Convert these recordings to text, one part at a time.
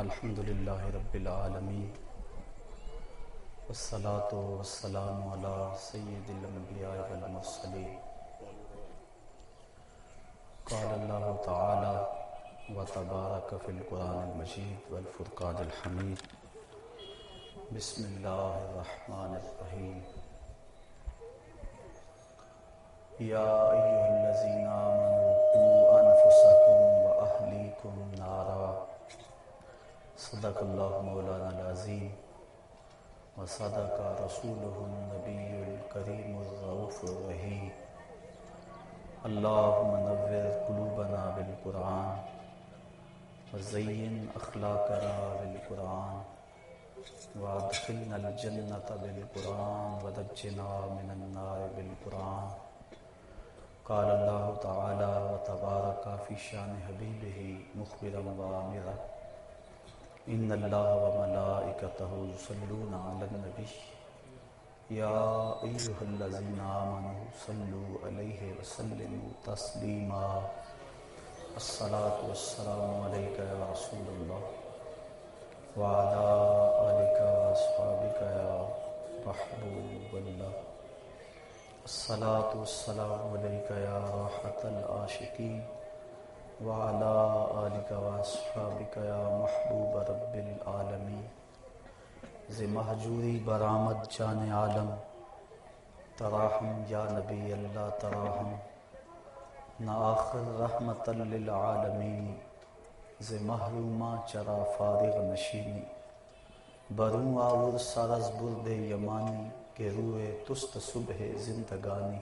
الحمد للہ رب العالمین والصلاة والسلام على سید الانبیاء والمرسلین. قال اللہ تعالی وتبارک فی القرآن المجید والفرقان الحمید. بسم اللہ الرحمن الرحیم. یا ایوہ الذین آمنوا قو انفسکم صدق اللہ مولانا العظیم وصدق رسوله النبی الكریم الرؤوف الرحیم. اللهم نور قلوبنا بالقرآن وزین اخلاقنا بالقرآن وادخلنا الجنة بالقرآن ودجنا من النار بالقرآن. قال اللہ تعالی وتبارک فی شان حبیبہ مخبرا وآمرا ان اللہ وملائکتہ یصلون علی النبی یا ایہا الذین آمنوا صلو علیہ وسلم تسلیما الصلاة والسلام علیکہ یا رسول اللہ وعلا آلکہ واصحابکہ یا محبوب اللہ الصلاة والسلام علیکہ یا راحت العاشقین وعلا آلکہ واصحابکہ یا محبوب رب العالمین ز محجوری برآمد جان عالم. تراہم یا نبی اللہ تراہم نہ آخر رحمت للعالمین ز محرومہ چرا فارغ نشینی بروں آور سرز برد یمانی. کے روئے تست صبح زندگانی.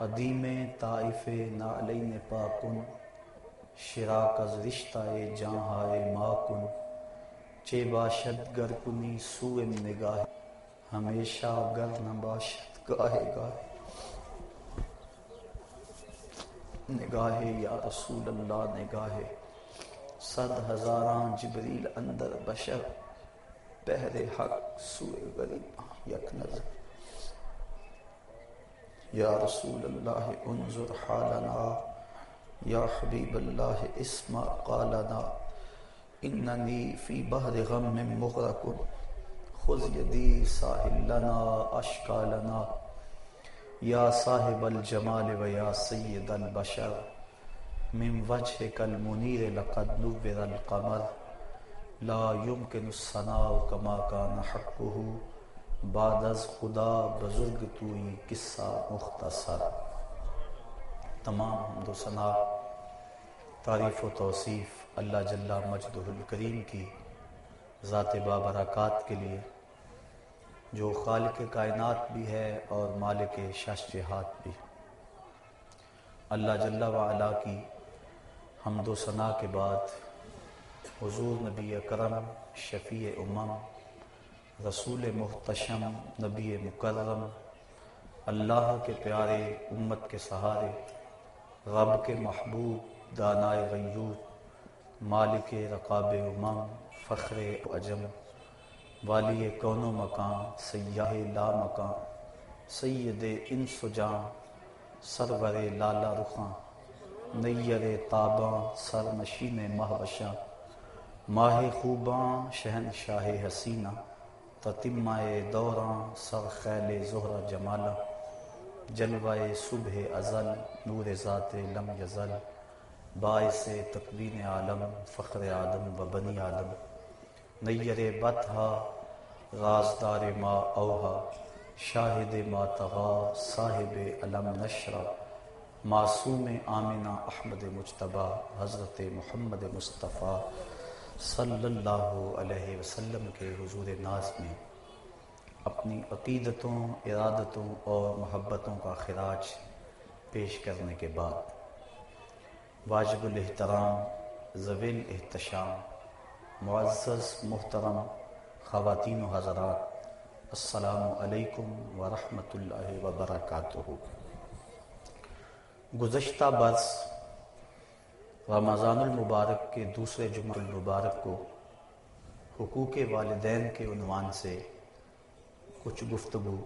عدیم طائف نعلین پاکن. شراک از رشتہ جہاں ماکن چے باشد گر کنی سوئم نگاہ ہمیشہ گر نباشد گاہے گاہے۔ نگاہ یا رسول اللہ نگاہ صد ہزاران جبریل اندر بشر، پہر حق سوئے غریب یک نظر۔ یا رسول اللہ، انظر حالنا۔ یا حبیب اللہ، اسمع قالنا، اننی فی بحر غم مغرق، خذ یدی ساحل لنا اشکالنا، یا صاحب الجمال و یا سید البشر، من وجہ کل منیر لقد نور القمر، لا يمكن الصناع کما کان حقه، بعد از خدا بزرگ توئی قصہ مختصر۔ تمام حمد و ثنا تعریف و توصیف اللہ جل مجد الکریم کی ذات بابرکات کے لیے، جو خالق کائنات بھی ہے اور مالک شش جہات بھی۔ اللہ جل وعلا کی حمد و ثناء کے بعد، حضور نبی اکرم، شفیع امم، رسول محتشم، نبی مکرم، اللہ کے پیارے امت کے سہارے رب کے محبوب، دانائے غیور مالک رقاب امم، فخر اجم، والی کون و مکان، سیاہ لا مکان، سید ان سجاں سرور لالا رخاں، نیر تاباں سر نشین مہوشاں، ماہ خوباں شہن شاہ حسینہ تتمہ دوراں سر خیل زہرہ جمالہ جلوہ صبح ازل، نور ذات لم یزل، باعث تقوین عالم، فخر آدم و بنی عالم نیر بتہا رازدار ما اوہا، شاہد ما تغا، صاحب علم نشرہ معصوم آمنہ احمد مجتبہ حضرت محمد مصطفیٰ صلی اللہ علیہ وسلم کے حضور ناز میں۔ اپنی عقیدتوں، ارادتوں اور محبتوں کا خراج پیش کرنے کے بعد واجب الاحترام زویل احتشام معزز، محترم خواتین و حضرات، السلام علیکم ورحمۃ اللہ وبرکاتہ۔ گزشتہ برس رمضان المبارک کے دوسرے جمعہ المبارک کو حقوق والدین کے عنوان سے کچھ گفتگو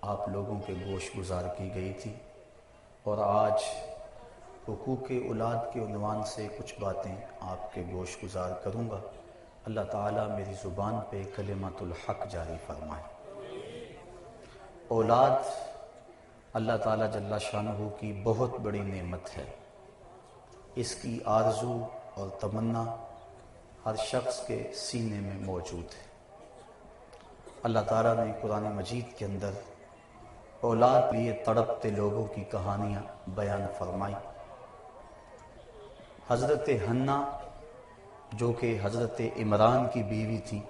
آپ لوگوں کے گوش گزار کی گئی تھی اور آج حقوق اولاد کے عنوان سے کچھ باتیں آپ کے گوش گزار کروں گا۔ اللہ تعالیٰ میری زبان پہ کلمت الحق جاری فرمائے۔ اولاد اللہ تعالیٰ جل شاہ کی بہت بڑی نعمت ہے۔ اس کی آرزو اور تمنا ہر شخص کے سینے میں موجود ہے۔ اللہ تعالیٰ نے قرآن مجید کے اندر اولاد لیے تڑپتے لوگوں کی کہانیاں بیان فرمائی۔ حضرت ہنہ جو کہ حضرت عمران کی بیوی تھی،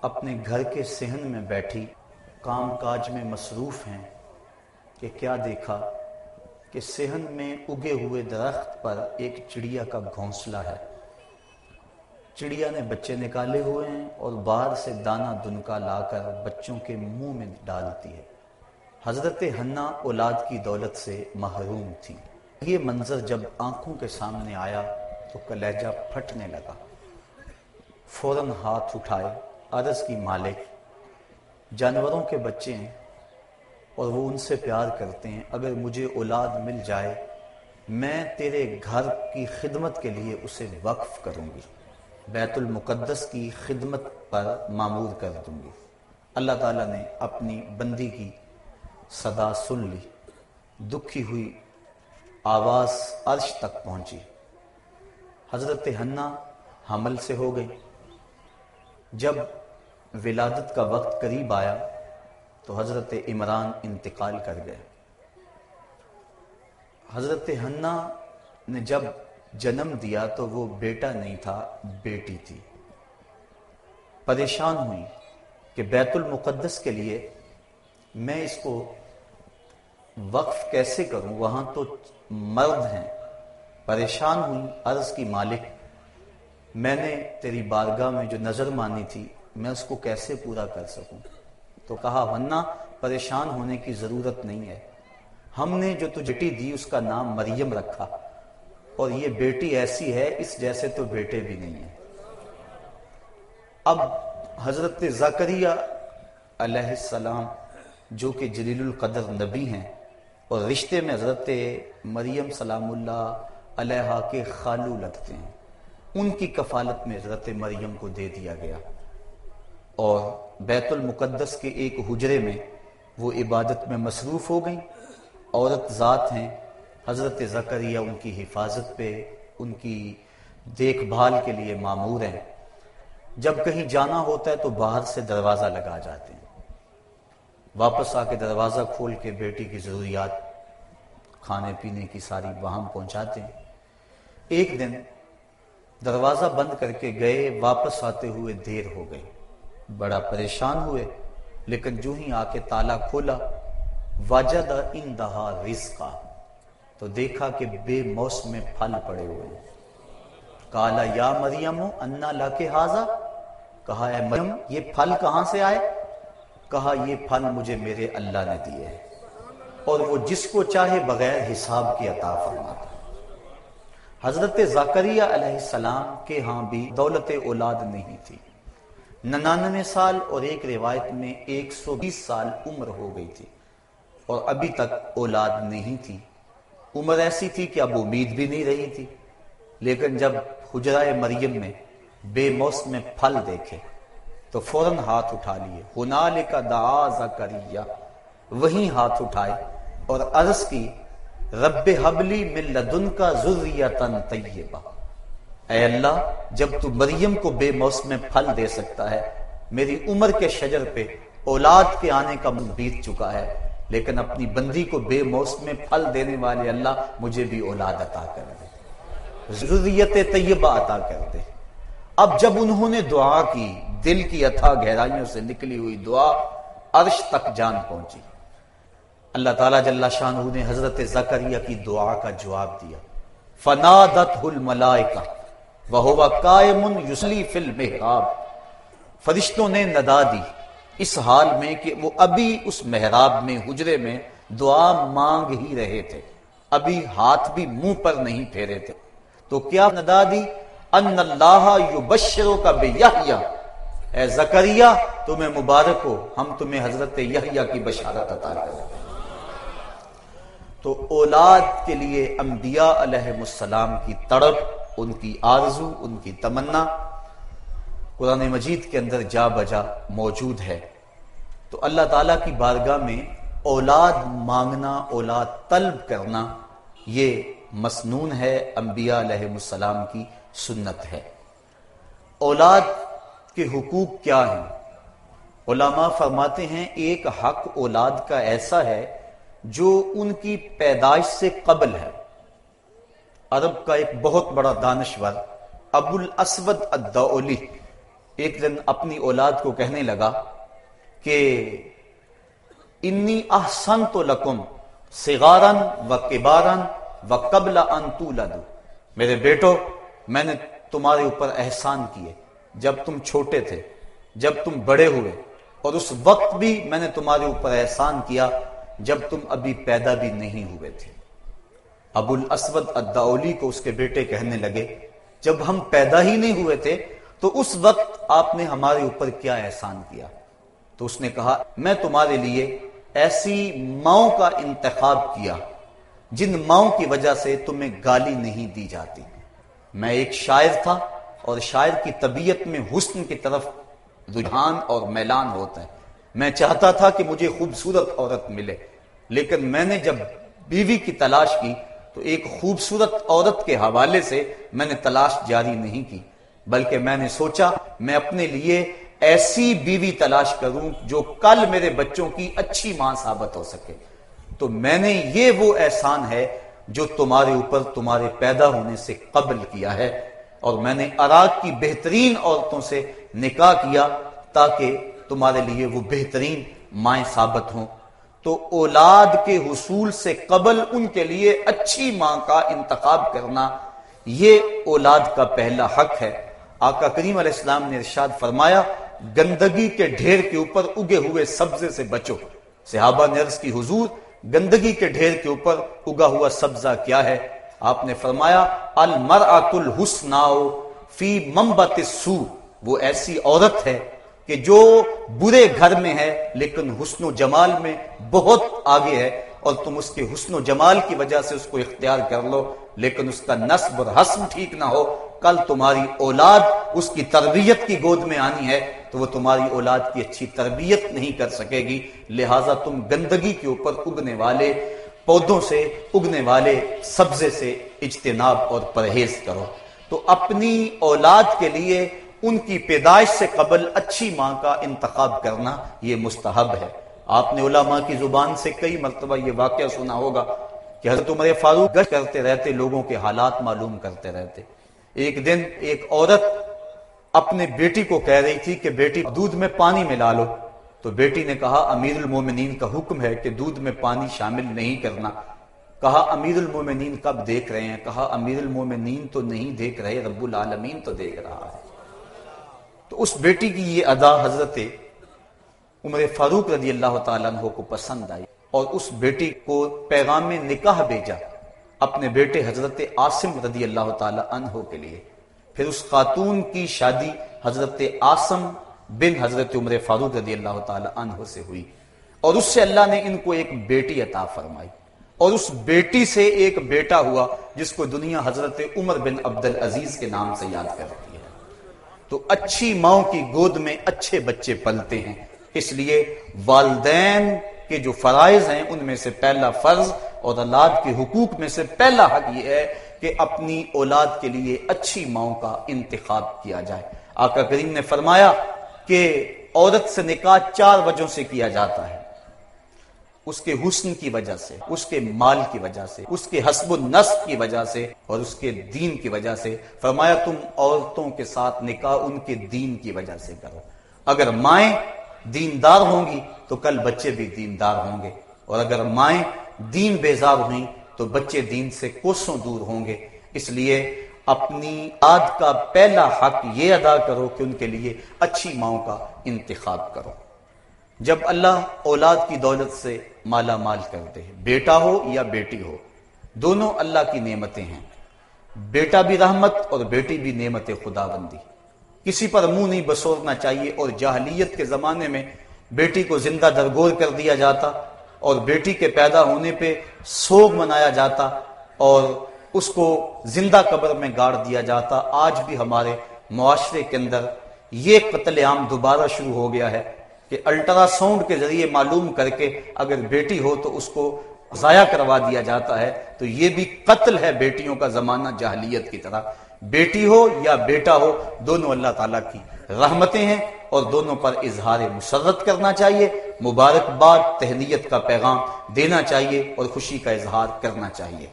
اپنے گھر کے سہن میں بیٹھی، کام کاج میں مصروف ہیں کہ کیا دیکھا کہ سہن میں اگے ہوئے درخت پر ایک چڑیا کا گھونسلہ ہے۔ چڑیا نے بچے نکالے ہوئے ہیں اور باہر سے دانا دنکا لا کر بچوں کے منہ میں ڈالتی ہے۔ حضرت ہنہ اولاد کی دولت سے محروم تھی۔ یہ منظر جب آنکھوں کے سامنے آیا تو کلیجہ پھٹنے لگا۔ فوراً ہاتھ اٹھائے عرض کی مالک، جانوروں کے بچے ہیں اور وہ ان سے پیار کرتے ہیں، اگر مجھے اولاد مل جائے، میں تیرے گھر کی خدمت کے لیے اسے وقف کروں گی۔ بیت المقدس کی خدمت پر معمور کر دوں گی۔ اللہ تعالیٰ نے اپنی بندی کی صدا سن لی، دکھی ہوئی آواز عرش تک پہنچی۔ حضرت ہنہ حمل سے ہو گئی جب ولادت کا وقت قریب آیا تو حضرت عمران انتقال کر گئے۔ حضرت ہنہ نے جب جنم دیا تو وہ بیٹا نہیں تھا، بیٹی تھی۔ پریشان ہوئی کہ بیت المقدس کے لیے میں اس کو وقف کیسے کروں؟ وہاں تو مرد ہیں۔ پریشان ہوئی، عرض کی مالک، میں نے تیری بارگاہ میں جو نظر مانی تھی، میں اس کو کیسے پورا کر سکوں؟ تو کہا، ورنہ پریشان ہونے کی ضرورت نہیں ہے۔ ہم نے جو تجھٹی دی، اس کا نام مریم رکھا۔ اور یہ بیٹی ایسی ہے، اس جیسے تو بیٹے بھی نہیں ہیں۔ اب حضرت زکریہ علیہ السلام، جو کہ جلیل القدر نبی ہیں، اور رشتے میں حضرت مریم سلام اللہ علیہ کے خالو لگتے ہیں۔ ان کی کفالت میں حضرت مریم کو دے دیا گیا۔ اور بیت المقدس کے ایک حجرے میں وہ عبادت میں مصروف ہو گئیں۔ عورت ذات ہیں حضرت زکریہ ان کی حفاظت پہ، ان کی دیکھ بھال کے لیے معمور ہیں۔ جب کہیں جانا ہوتا ہے تو باہر سے دروازہ لگا جاتے ہیں۔ واپس آ کے دروازہ کھول کے بیٹی کی ضروریات، کھانے پینے کی ساری وہاں پہنچاتے ہیں۔ ایک دن دروازہ بند کر کے گئے، واپس آتے ہوئے دیر ہو گئی۔ بڑا پریشان ہوئے، لیکن جو ہی آ کے تالا کھولا وجد اندہا رزقا۔ تو دیکھا کہ بے موسم میں پھل پڑے ہوئے ہیں۔ کالا یا مریم، انا لا کے حاضا کہا، اے مریم، یہ پھل کہاں سے آئے؟ کہا، یہ پھل مجھے میرے اللہ نے دیے اور وہ جس کو چاہے بغیر حساب کی عطا فرماتا حضرت زکریہ علیہ السلام کے ہاں بھی دولت اولاد نہیں تھی۔ ننانوے سال اور ایک روایت میں ایک سو بیس سال عمر ہو گئی تھی۔ اور ابھی تک اولاد نہیں تھی۔ عمر ایسی تھی کہ اب امید بھی نہیں رہی تھی۔ لیکن جب حجرائے مریم میں بے موسم میں پھل دیکھے، تو فوراً ہاتھ اٹھا لیے۔ ہنال کا دعا زکریہ۔ وہی ہاتھ اٹھائے اور عرض کی، رب حبلی من لدن کا ذریتن طیبہ۔ اے اللہ، جب تو مریم کو بے موسم پھل دے سکتا ہے، میری عمر کے شجر پہ اولاد کے آنے کا من بیت چکا ہے۔ لیکن اپنی بندی کو بے موسم پھل دینے والے اللہ مجھے بھی اولاد عطا کر دے۔ ضروریت طیبہ عطا کر دے۔ اب جب انہوں نے دعا کی، دل کی اتھا گہرائیوں سے نکلی ہوئی دعا عرش تک جان پہنچی۔ اللہ تعالیٰ جل شاہ نے حضرت زکریہ کی دعا کا جواب دیا۔ فنادت الملائکہ وہ قائم یسلی فی المحراب۔ فرشتوں نے ندا دی۔ اس حال میں کہ وہ ابھی اس محراب میں، حجرے میں دعا مانگ ہی رہے تھے۔ ابھی ہاتھ بھی منہ پر نہیں پھیرے تھے۔ تو کیا ندا دی؟ ان اللہ یبشرو کا بے اے زکریہ تمہیں مبارک ہو، ہم تمہیں حضرت یحییٰ کی بشارت عطا کریں۔ تو اولاد کے لیے انبیاء علیہ السلام کی تڑپ، ان کی آرزو، ان کی تمنا قرآن مجید کے اندر جا بجا موجود ہے۔ تو اللہ تعالیٰ کی بارگاہ میں اولاد مانگنا، اولاد طلب کرنا، یہ مسنون ہے، انبیاء علیہ السلام کی سنت ہے۔ اولاد کے حقوق کیا ہیں؟ علماء فرماتے ہیں ایک حق اولاد کا ایسا ہے جو ان کی پیدائش سے قبل ہے۔ عرب کا ایک بہت بڑا دانشور ابو الاسود الدولی ایک دن اپنی اولاد کو کہنے لگا کہ انی احسن تو لکم سگارن و کبارن و قبل ان تولدو میرے بیٹو، میں نے تمہارے اوپر احسان کیے جب تم چھوٹے تھے، جب تم بڑے ہوئے۔ اور اس وقت بھی میں نے تمہارے اوپر احسان کیا جب تم ابھی پیدا بھی نہیں ہوئے تھے۔ ابو الاسود اداولی کو اس کے بیٹے کہنے لگے، جب ہم پیدا ہی نہیں ہوئے تھے تو اس وقت آپ نے ہمارے اوپر کیا احسان کیا؟ تو اس نے کہا، میں تمہارے لیے ایسی ماؤں کا انتخاب کیا، جن ماؤں کی وجہ سے تمہیں گالی نہیں دی جاتی۔ میں ایک شاعر تھا اور شاعر کی طبیعت میں حسن کی طرف رجحان اور میلان ہوتا ہے۔ میں چاہتا تھا کہ مجھے خوبصورت عورت ملے، لیکن میں نے جب بیوی کی تلاش کی تو ایک خوبصورت عورت کے حوالے سے میں نے تلاش جاری نہیں کی۔ بلکہ میں نے سوچا میں اپنے لیے ایسی بیوی تلاش کروں جو کل میرے بچوں کی اچھی ماں ثابت ہو سکے۔ تو میں نے یہ وہ احسان ہے جو تمہارے اوپر تمہارے پیدا ہونے سے قبل کیا ہے۔ اور میں نے عراق کی بہترین عورتوں سے نکاح کیا تاکہ تمہارے لیے وہ بہترین مائیں ثابت ہوں۔ تو اولاد کے حصول سے قبل ان کے لیے اچھی ماں کا انتخاب کرنا یہ اولاد کا پہلا حق ہے۔ آقا کریم علیہ السلام نے ارشاد فرمایا، گندگی کے ڈھیر کے اوپر اگے ہوئے سبزے سے بچو۔ صحابہ نے عرض کی، حضور، گندگی کے ڈھیر کے اوپر اگا ہوا سبزہ کیا ہے؟ آپ نے فرمایا المرأت الحسناؤ فی ممبت سو وہ ایسی عورت ہے کہ جو برے گھر میں ہے، لیکن حسن و جمال میں بہت آگے ہے۔ اور تم اس کے حسن و جمال کی وجہ سے اس کو اختیار کر لو، لیکن اس کا نصب اور حسم ٹھیک نہ ہو۔ کل تمہاری اولاد اس کی تربیت کی گود میں آنی ہے، تو وہ تمہاری اولاد کی اچھی تربیت نہیں کر سکے گی۔ لہٰذا تم گندگی کے اوپر اگنے والے پودوں سے، اگنے والے سبزے سے اجتناب اور پرہیز کرو۔ تو اپنی اولاد کے لیے ان کی پیدائش سے قبل اچھی ماں کا انتخاب کرنا یہ مستحب ہے۔ آپ نے علماء کی زبان سے کئی مرتبہ یہ واقعہ سنا ہوگا کہ حضرت عمر فاروق گشت کرتے رہتے، لوگوں کے حالات معلوم کرتے رہتے۔ ایک دن ایک عورت اپنے بیٹی کو کہہ رہی تھی کہ بیٹی دودھ میں پانی ملا لو۔ تو بیٹی نے کہا امیر المومنین کا حکم ہے کہ دودھ میں پانی شامل نہیں کرنا۔ کہا امیر المومنین کب دیکھ رہے ہیں؟ کہا امیر المومنین تو نہیں دیکھ رہے، رب العالمین تو دیکھ رہا ہے۔ تو اس بیٹی کی یہ ادا حضرت عمر فاروق رضی اللہ تعالیٰ عنہ کو پسند آئی اور اس بیٹی کو پیغام نکاح بھیجا۔ اپنے بیٹے حضرت آسم رضی اللہ تعالیٰ عنہ کے لیے۔ پھر اس خاتون کی شادی حضرت آسم بن حضرت عمر فاروق رضی اللہ تعالیٰ عنہ سے ہوئی۔ اور اس سے اللہ نے ان کو ایک بیٹی عطا فرمائی۔ اور اس بیٹی سے ایک بیٹا ہوا جس کو دنیا حضرت عمر بن عبد العزیز کے نام سے یاد کرتی ہے۔ تو اچھی ماؤں کی گود میں اچھے بچے پلتے ہیں۔ اس لیے والدین کے جو فرائض ہیں ان میں سے پہلا فرض اور اولاد کے حقوق میں سے پہلا حق یہ ہے کہ اپنی اولاد کے لیے اچھی ماؤں کا انتخاب کیا جائے۔ آقا کریم نے فرمایا کہ عورت سے نکاح چار وجہ سے کیا جاتا ہے۔ اس کے حسن کی وجہ سے، اس کے مال کی وجہ سے، اس کے حسب النصب کی وجہ سے اور اس کے دین کی وجہ سے۔ فرمایا تم عورتوں کے ساتھ نکاح ان کے دین کی وجہ سے کرو۔ اگر مائیں دیندار ہوں گی تو کل بچے بھی دیندار ہوں گے۔ اور اگر مائیں دین بیزار ہوئیں تو بچے دین سے کوسوں دور ہوں گے۔ اس لیے اپنی آد کا پہلا حق یہ ادا کرو کہ ان کے لیے اچھی ماؤں کا انتخاب کرو۔ جب اللہ اولاد کی دولت سے مالا مال کرتے ہیں، بیٹا ہو یا بیٹی ہو، دونوں اللہ کی نعمتیں ہیں۔ بیٹا بھی رحمت اور بیٹی بھی نعمت خدا بندی کسی پر منہ نہیں بسورنا چاہیے اور جاہلیت کے زمانے میں بیٹی کو زندہ درگور کر دیا جاتا۔ اور بیٹی کے پیدا ہونے پہ سوگ منایا جاتا اور اس کو زندہ قبر میں گاڑ دیا جاتا۔ آج بھی ہمارے معاشرے کے اندر یہ قتل عام دوبارہ شروع ہو گیا ہے کہ الٹرا ساؤنڈ کے ذریعے معلوم کر کے اگر بیٹی ہو تو اس کو ضائع کروا دیا جاتا ہے۔ تو یہ بھی قتل ہے بیٹیوں کا زمانہ جہلیت کی طرح۔ بیٹی ہو یا بیٹا ہو، دونوں اللہ تعالیٰ کی رحمتیں ہیں اور دونوں پر اظہار مسرت کرنا چاہیے۔ مبارکباد تہنیت کا پیغام دینا چاہیے اور خوشی کا اظہار کرنا چاہیے۔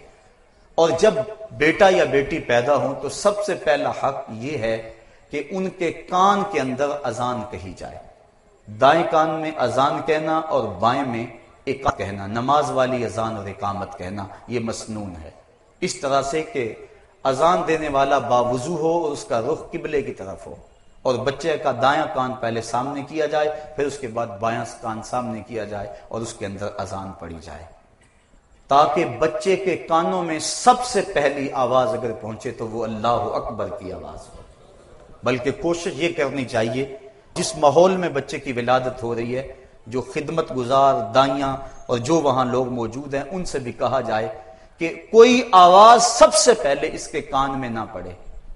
اور جب بیٹا یا بیٹی پیدا ہو تو سب سے پہلا حق یہ ہے کہ ان کے کان کے اندر اذان کہی جائے۔ دائیں کان میں اذان کہنا اور بائیں میں کہنا، نماز والی اذان اور اقامت کہنا، یہ مسنون ہے۔ اس طرح سے کہ اذان دینے والا باوضو ہو اور اس کا رخ قبلے کی طرف ہو۔ اور بچے کا دایاں کان پہلے سامنے کیا جائے، پھر اس کے بعد بایاں کان سامنے کیا جائے اور اس کے اندر اذان پڑی جائے۔ تاکہ بچے کے کانوں میں سب سے پہلی آواز اگر پہنچے تو وہ اللہ اکبر کی آواز ہو۔ بلکہ کوشش یہ کرنی چاہیے، جس ماحول میں بچے کی ولادت ہو رہی ہے، جو خدمت گزار دائیاں اور جو وہاں لوگ موجود ہیں، ان سے بھی کہا جائے کہ کوئی آواز سب سے پہلے اس کے کان میں نہ پڑے۔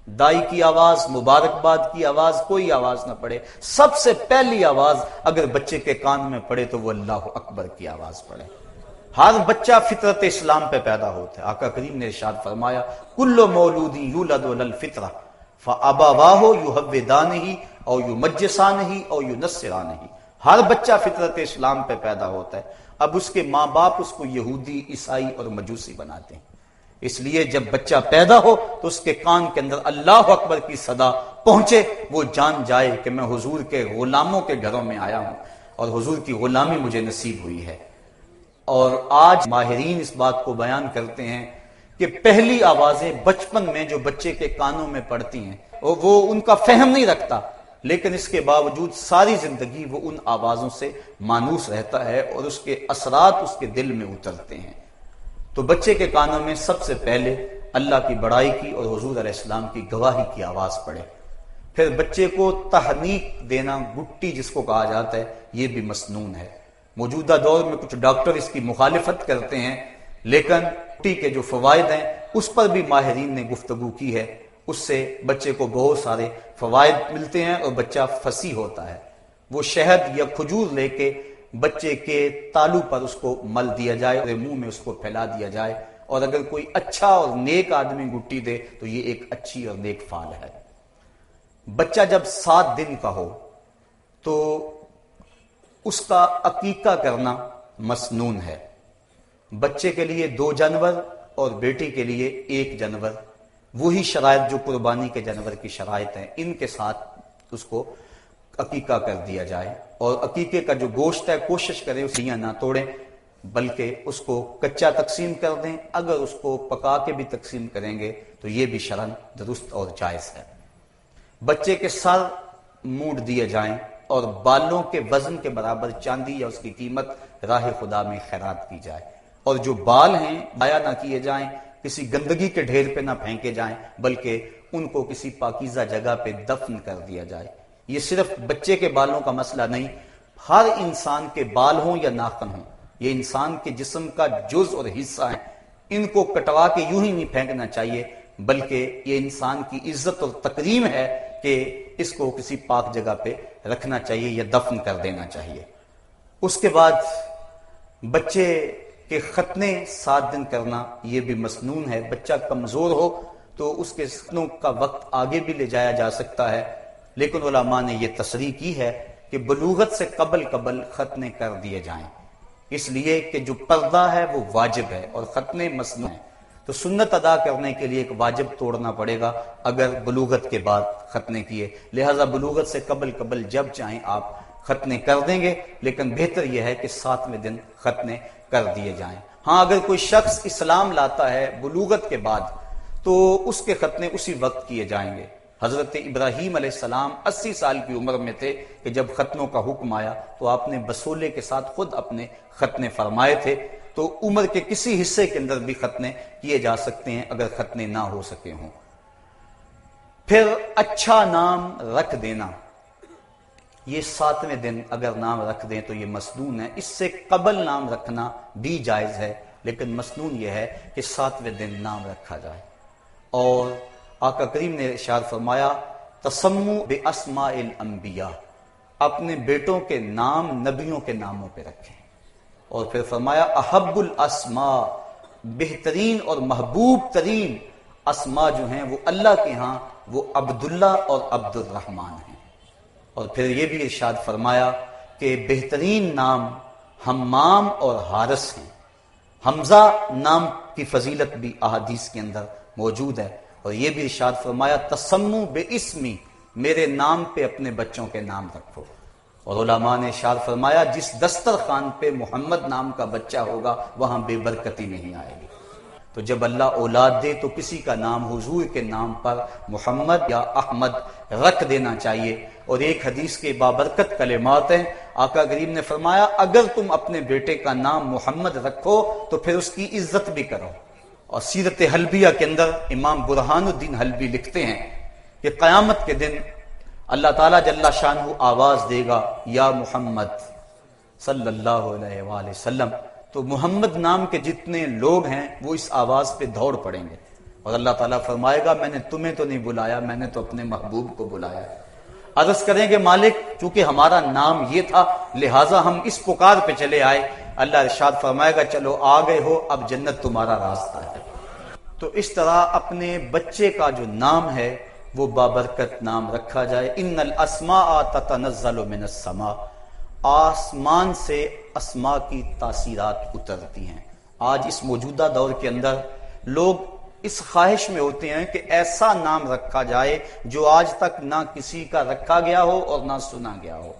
دائی کی آواز، مبارکباد کی آواز، کوئی آواز نہ پڑے۔ سب سے پہلی آواز اگر بچے کے کان میں پڑے تو وہ اللہ اکبر کی آواز پڑے۔ ہر بچہ فطرت اسلام پہ پیدا ہوتا ہے۔ آقا کریم نے ارشاد فرمایا کلو مولودی یو لد فطرہ ابا واہ یو حب دان ہی اور یو مجسان ہی اور یو نسران ہی ہر بچہ فطرت اسلام پہ پیدا ہوتا ہے۔ اب اس کے ماں باپ اس کو یہودی، عیسائی اور مجوسی بناتے ہیں۔ اس لیے جب بچہ پیدا ہو تو اس کے کان کے اندر اللہ اکبر کی صدا پہنچے، وہ جان جائے کہ میں حضور کے غلاموں کے گھروں میں آیا ہوں اور حضور کی غلامی مجھے نصیب ہوئی ہے۔ اور آج ماہرین اس بات کو بیان کرتے ہیں کہ پہلی آوازیں بچپن میں جو بچے کے کانوں میں پڑتی ہیں وہ ان کا فہم نہیں رکھتا، لیکن اس کے باوجود ساری زندگی وہ ان آوازوں سے مانوس رہتا ہے اور اس کے اثرات اس کے دل میں اترتے ہیں۔ تو بچے کے کانوں میں سب سے پہلے اللہ کی بڑائی کی اور حضور علیہ السلام کی گواہی کی آواز پڑے۔ پھر بچے کو تحنیک دینا گٹی جس کو کہا جاتا ہے، یہ بھی مسنون ہے۔ موجودہ دور میں کچھ ڈاکٹر اس کی مخالفت کرتے ہیں، لیکن گٹی کے جو فوائد ہیں، اس پر بھی ماہرین نے گفتگو کی ہے۔ اس سے بچے کو بہت سارے فوائد ملتے ہیں اور بچہ فسی ہوتا ہے۔ وہ شہد یا کھجور لے کے بچے کے تالو پر اس کو مل دیا جائے اور منہ میں اس کو پھیلا دیا جائے اور اگر کوئی اچھا اور نیک آدمی گٹی دے تو یہ ایک اچھی اور نیک فال ہے۔ بچہ جب سات دن کا ہو تو اس کا عقیقہ کرنا مسنون ہے۔ بچے کے لیے دو جانور اور بیٹی کے لیے ایک جانور، وہی شرائط جو قربانی کے جانور کی شرائط ہیں، ان کے ساتھ اس کو عقیقہ کر دیا جائے اور عقیقے کا جو گوشت ہے، کوشش کریں اسے نہ توڑیں، بلکہ اس کو کچا تقسیم کر دیں۔ اگر اس کو پکا کے بھی تقسیم کریں گے تو یہ بھی شرن درست اور جائز ہے۔ بچے کے سر موڈ دیے جائیں اور بالوں کے وزن کے برابر چاندی یا اس کی قیمت راہ خدا میں خیرات کی جائے۔ اور جو بال ہیں بایا نہ کیے جائیں، کسی گندگی کے ڈھیر پہ نہ پھینکے جائیں، بلکہ ان کو کسی پاکیزہ جگہ پہ دفن کر دیا جائے۔ یہ صرف بچے کے بالوں کا مسئلہ نہیں، ہر انسان کے بال ہوں یا ناخن ہوں، یہ انسان کے جسم کا جز اور حصہ ہے ان کو کٹوا کے یوں ہی نہیں پھینکنا چاہیے، بلکہ یہ انسان کی عزت اور تکریم ہے کہ اس کو کسی پاک جگہ پہ رکھنا چاہیے یا دفن کر دینا چاہیے۔ اس کے بعد بچے کہ ختنے سات دن کرنا، یہ بھی مسنون ہے، بچہ کمزور ہو تو اس کے ختنوں کا وقت آگے بھی لے جایا جا سکتا ہے۔ لیکن علماء نے یہ تصریح کی ہے کہ بلوغت سے قبل قبل ختنے کر دیے جائیں۔ اس لیے کہ جو پردہ ہے وہ واجب ہے اور ختنے مسنون ہیں۔ تو سنت ادا کرنے کے لیے ایک واجب توڑنا پڑے گا اگر بلوغت کے بعد ختنے کیے۔ لہذا بلوغت سے قبل قبل جب چاہیں آپ ختنے کر دیں گے، لیکن بہتر یہ ہے کہ ساتویں دن ختنے کر دیے جائیں۔ ہاں اگر کوئی شخص اسلام لاتا ہے بلوغت کے بعد، تو اس کے ختنے اسی وقت کیے جائیں گے۔ حضرت ابراہیم علیہ السلام اسی سال کی عمر میں تھے کہ جب ختنوں کا حکم آیا تو آپ نے بسولے کے ساتھ خود اپنے ختنے فرمائے تھے۔ تو عمر کے کسی حصے کے اندر بھی ختنے کیے جا سکتے ہیں اگر ختنے نہ ہو سکے ہوں۔ پھر اچھا نام رکھ دینا۔ یہ ساتویں دن اگر نام رکھ دیں تو یہ مسنون ہے۔ اس سے قبل نام رکھنا بھی جائز ہے، لیکن مسنون یہ ہے کہ ساتویں دن نام رکھا جائے۔ اور آقا کریم نے اشار فرمایا، تسمو بے اسما الانبیاء اپنے بیٹوں کے نام نبیوں کے ناموں پہ رکھیں۔ اور پھر فرمایا، احب الاسماء، بہترین اور محبوب ترین اسما جو ہیں وہ اللہ کے ہاں وہ عبداللہ اور عبد الرحمان ہیں۔ اور پھر یہ بھی ارشاد فرمایا کہ بہترین نام حمام اور حارث ہیں۔ حمزہ نام کی فضیلت بھی احادیث کے اندر موجود ہے۔ اور یہ بھی ارشاد فرمایا، تسمو بے اسمی، میرے نام پہ اپنے بچوں کے نام رکھو۔ اور علماء نے ارشاد فرمایا، جس دسترخوان پہ محمد نام کا بچہ ہوگا، وہاں بے برکتی نہیں آئے گی۔ تو جب اللہ اولاد دے، تو کسی کا نام، حضور کے نام پر محمد یا احمد رکھ دینا چاہیے۔ اور ایک حدیث کے بابرکت کلمات ہیں۔ آقا غریب نے فرمایا، اگر تم اپنے بیٹے کا نام محمد رکھو، تو پھر اس کی عزت بھی کرو۔ اور سیرت حلبیہ کے اندر امام برہان الدین حلبی لکھتے ہیں کہ قیامت کے دن اللہ تعالیٰ جل شاہ آواز دے گا، یا محمد صلی اللہ علیہ وآلہ وسلم۔ تو محمد نام کے جتنے لوگ ہیں، وہ اس آواز پہ دوڑ پڑیں گے۔ اور اللہ تعالیٰ فرمائے گا، میں نے تمہیں تو نہیں بلایا، میں نے تو اپنے محبوب کو بلایا۔ عرض کریں گے مالک، چونکہ ہمارا نام یہ تھا، لہٰذا ہم اس پکار پہ چلے آئے۔ اللہ ارشاد فرمائے گا، چلو آ گئے ہو، اب جنت تمہارا راستہ ہے۔ تو اس طرح اپنے بچے کا جو نام ہے، وہ بابرکت نام رکھا جائے۔ ان الاسماء تتنزل من السماء۔ آسمان سے اسما کی تاثیرات اترتی ہیں۔ آج اس موجودہ دور کے اندر لوگ اس خواہش میں ہوتے ہیں کہ ایسا نام رکھا جائے جو آج تک نہ کسی کا رکھا گیا ہو اور نہ سنا گیا ہو۔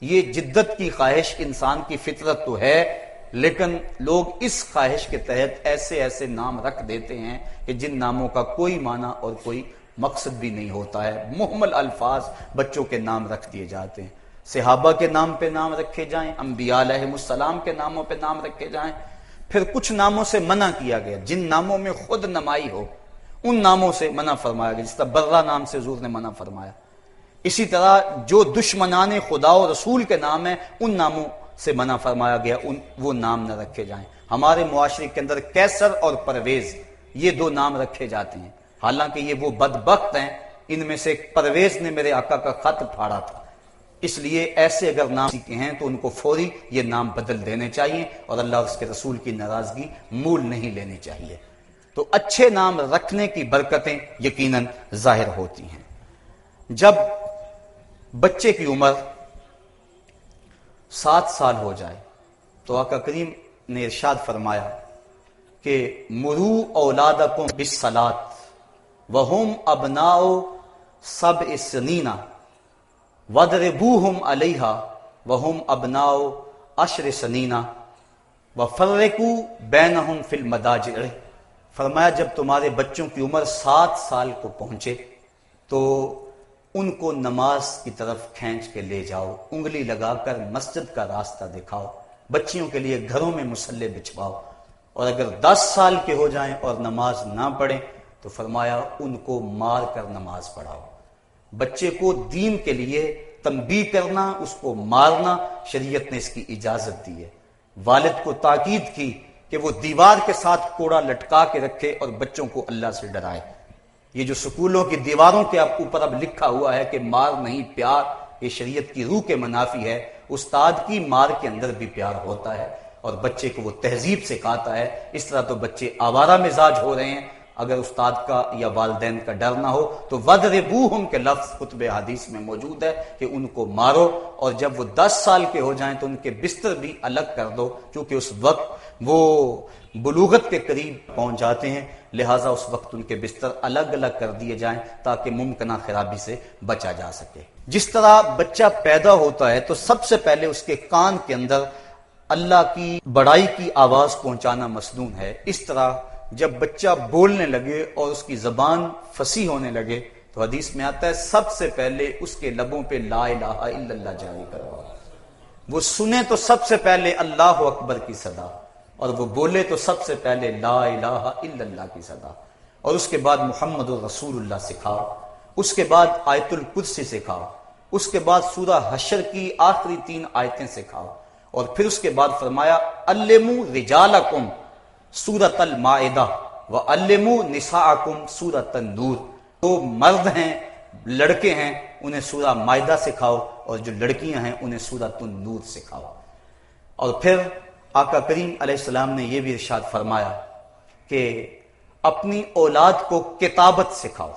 یہ جدت کی خواہش انسان کی فطرت تو ہے لیکن لوگ اس خواہش کے تحت ایسے ایسے نام رکھ دیتے ہیں کہ جن ناموں کا کوئی معنی اور کوئی مقصد بھی نہیں ہوتا ہے۔ محمل الفاظ بچوں کے نام رکھ دیے جاتے ہیں۔ صحابہ کے نام پہ نام رکھے جائیں، انبیاء علیہ السلام کے ناموں پہ نام رکھے جائیں۔ پھر کچھ ناموں سے منع کیا گیا۔ جن ناموں میں خود نمائی ہو، ان ناموں سے منع فرمایا گیا، جس طرح برہ نام سے حضور نے منع فرمایا۔ اسی طرح جو دشمنان خدا و رسول کے نام ہیں، ان ناموں سے منع فرمایا گیا، ان وہ نام نہ رکھے جائیں۔ ہمارے معاشرے کے اندر کیسر اور پرویز، یہ دو نام رکھے جاتے ہیں۔ حالانکہ یہ وہ بدبخت ہیں، ان میں سے پرویز نے میرے آقا کا خط پھاڑا تھا۔ اس لیے ایسے اگر نام کے ہیں تو ان کو فوری یہ نام بدل دینے چاہیے اور اللہ اس کے رسول کی ناراضگی مول نہیں لینی چاہیے۔ تو اچھے نام رکھنے کی برکتیں یقیناً ظاہر ہوتی ہیں۔ جب بچے کی عمر سات سال ہو جائے۔ تو آقا کریم نے ارشاد فرمایا کہ مرو اولاد کو بسلات وہم ابناؤ سب اسنینا وَدْرِبُوهُمْ عَلَيْهَا وَهُمْ أَبْنَاءُ عَشْرِ سَنِينَ وَفَرِّقُوا بَيْنَهُمْ فِي الْمَدَاجِعِ۔ فرمایا جب تمہارے بچوں کی عمر سات سال کو پہنچے تو ان کو نماز کی طرف کھینچ کے لے جاؤ، انگلی لگا کر مسجد کا راستہ دکھاؤ، بچیوں کے لیے گھروں میں مسلح بچھواؤ۔ اور اگر دس سال کے ہو جائیں اور نماز نہ پڑھیں، تو فرمایا ان کو مار کر نماز پڑھاؤ۔ بچے کو دین کے لیے تنبیہ کرنا، اس کو مارنا شریعت نے اس کی اجازت دی ہے۔ والد کو تاکید کی کہ وہ دیوار کے ساتھ کوڑا لٹکا کے رکھے اور بچوں کو اللہ سے ڈرائے۔ یہ جو سکولوں کی دیواروں کے اوپر اب لکھا ہوا ہے کہ مار نہیں پیار، یہ شریعت کی روح کے منافی ہے، استاد کی مار کے اندر بھی پیار ہوتا ہے۔ اور بچے کو وہ تہذیب سے کہتا ہے۔ اس طرح تو بچے آوارہ مزاج ہو رہے ہیں۔ اگر استاد کا یا والدین کا ڈر نہ ہو تو ودربوہم کے لفظ خطب حدیث میں موجود ہے کہ ان کو مارو۔ اور جب وہ دس سال کے ہو جائیں تو ان کے بستر بھی الگ کر دو۔ کیونکہ اس وقت وہ بلوغت کے قریب پہنچ جاتے ہیں۔ لہٰذا اس وقت ان کے بستر الگ الگ کر دیے جائیں تاکہ ممکنہ خرابی سے بچا جا سکے۔ جس طرح بچہ پیدا ہوتا ہے تو سب سے پہلے اس کے کان کے اندر اللہ کی بڑائی کی آواز پہنچانا مصنون ہے۔ اس طرح جب بچہ بولنے لگے اور اس کی زبان فسی ہونے لگے تو حدیث میں آتا ہے سب سے پہلے اس کے لبوں پہ لا الہ الا اللہ جاری کروا وہ سنے تو سب سے پہلے اللہ اکبر کی صدا۔ اور وہ بولے تو سب سے پہلے لا الہ الا اللہ کی صدا اور اس کے بعد محمد الرسول اللہ سکھاؤ، اس کے بعد آیت القدسی سکھاؤ، اس کے بعد سورہ حشر کی آخری تین آیتیں سکھاؤ اور پھر اس کے بعد فرمایا المو رجالکم سورت المائدہ و علم نساکم سورت النور۔ تو مرد ہیں، لڑکے ہیں، انہیں سورہ معدہ سکھاؤ اور جو لڑکیاں ہیں، انہیں سورہ تن نور سکھاؤ۔ اور پھر آقا کریم علیہ السلام نے یہ بھی ارشاد فرمایا کہ اپنی اولاد کو کتابت سکھاؤ۔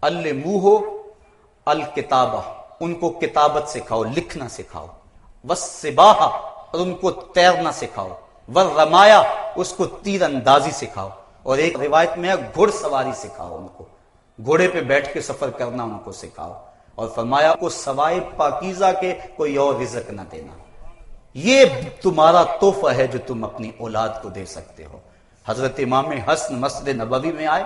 الموہ ہو الکتابہ، ان کو کتابت سکھاؤ، لکھنا سکھاؤ۔ وسباہ اور ان کو تیرنا سکھاؤ۔ ور رمایا اس کو تیر اندازی سکھاؤ۔ اور ایک روایت میں گھڑ سواری سکھاؤ ان کو۔ گھوڑے پہ بیٹھ کے سفر کرنا ان کو سکھاؤ۔ اور فرمایا کو سوائے پاکیزہ کے کوئی اور رزق نہ دینا۔ یہ تمہارا تحفہ ہے جو تم اپنی اولاد کو دے سکتے ہو۔ حضرت امام حسن مسجد نبوی میں آئے،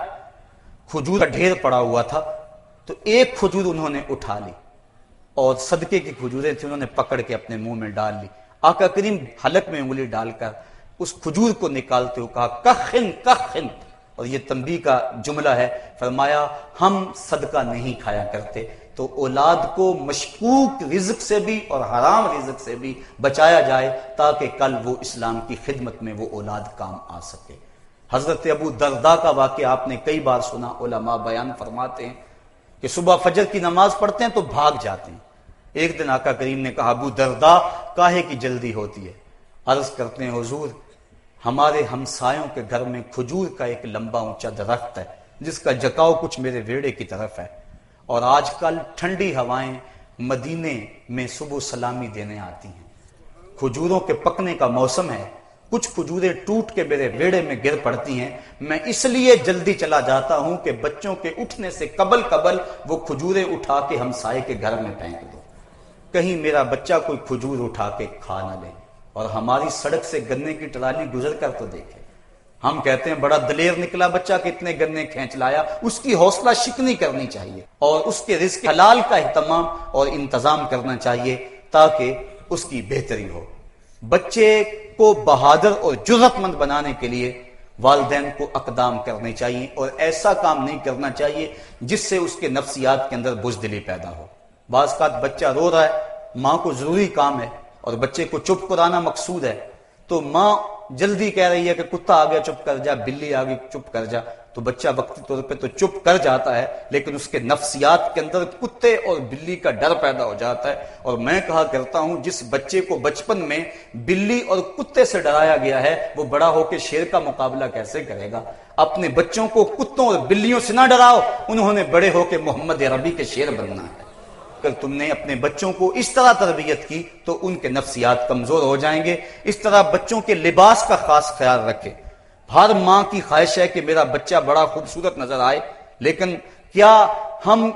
کھجور کا ڈھیر پڑا ہوا تھا، تو ایک کھجور انہوں نے اٹھا لی۔ اور صدقے کی کھجوریں تھیں، انہوں نے پکڑ کے اپنے منہ میں ڈال لی۔ آقا کریم حلق میں انگلی ڈال کر اس کھجور کو نکالتے ہوئے کہا، کخن کخن! اور یہ تنبیہ کا جملہ ہے، فرمایا، ہم صدقہ نہیں کھایا کرتے۔ تو اولاد کو مشکوک رزق سے بھی اور حرام رزق سے بھی بچایا جائے تاکہ کل وہ اسلام کی خدمت میں وہ اولاد کام آ سکے۔ حضرت ابو دردا کا واقعہ آپ نے کئی بار سنا، علماء بیان فرماتے ہیں کہ صبح فجر کی نماز پڑھتے ہیں تو بھاگ جاتے ہیں۔ ایک دن آقا کریم نے کہا، ابو دردا کاہے کی جلدی ہوتی ہے؟ عرض کرتے ہیں، حضور، ہمارے ہمسایوں کے گھر میں کھجور کا ایک لمبا اونچا درخت ہے، جس کا جکاؤ کچھ میرے ویڑے کی طرف ہے۔ اور آج کل ٹھنڈی ہوائیں مدینے میں صبح سلامی دینے آتی ہیں۔ کھجوروں کے پکنے کا موسم ہے۔ کچھ کھجورے ٹوٹ کے میرے ویڑے میں گر پڑتی ہیں۔ میں اس لیے جلدی چلا جاتا ہوں کہ بچوں کے اٹھنے سے قبل قبل وہ کھجورے اٹھا کے ہم سائے کے گھر میں پھینک دو۔ کہیں میرا بچہ کوئی کھجور اٹھا کے کھا نہ لے اور ہماری سڑک سے گنے کی ٹرالی گزر کر تو دیکھے۔ ہم کہتے ہیں بڑا دلیر نکلا بچہ کتنے گنے کھینچ لایا، اس کی حوصلہ شکنی کرنی چاہیے اور اس کے رزق حلال کا اہتمام اور انتظام کرنا چاہیے تاکہ اس کی بہتری ہو۔ بچے کو بہادر اور جرت مند بنانے کے لیے والدین کو اقدام کرنے چاہیے اور ایسا کام نہیں کرنا چاہیے جس سے اس کے نفسیات کے اندر بزدلی پیدا ہو۔ بعض کا بچہ رو رہا ہے، ماں کو ضروری کام ہے اور بچے کو چپ کرانا مقصود ہے، تو ماں جلدی کہہ رہی ہے کہ کتا آ گیا چپ کر جا، بلی آ گئی چپ کر جا۔ تو بچہ وقتی طور پہ تو چپ کر جاتا ہے، لیکن اس کے نفسیات کے اندر کتے اور بلی کا ڈر پیدا ہو جاتا ہے۔ اور میں کہا کرتا ہوں، جس بچے کو بچپن میں بلی اور کتے سے ڈرایا گیا ہے، وہ بڑا ہو کے شیر کا مقابلہ کیسے کرے گا؟ اپنے بچوں کو کتوں اور بلیوں سے نہ ڈراؤ، انہوں نے بڑے ہو کے محمد عربی کے شیر بننا ہے۔ اگر تم نے اپنے بچوں کو اس طرح تربیت کی تو ان کے نفسیات کمزور ہو جائیں گے۔ اس طرح بچوں کے لباس کا خاص خیال رکھے۔ ہر ماں کی خواہش ہے کہ میرا بچہ بڑا خوبصورت نظر آئے، لیکن کیا ہم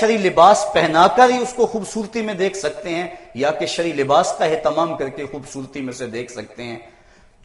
شری لباس پہنا کر ہی اس کو خوبصورتی میں دیکھ سکتے ہیں یا کہ شری لباس کا اہتمام کر کے خوبصورتی میں سے دیکھ سکتے ہیں؟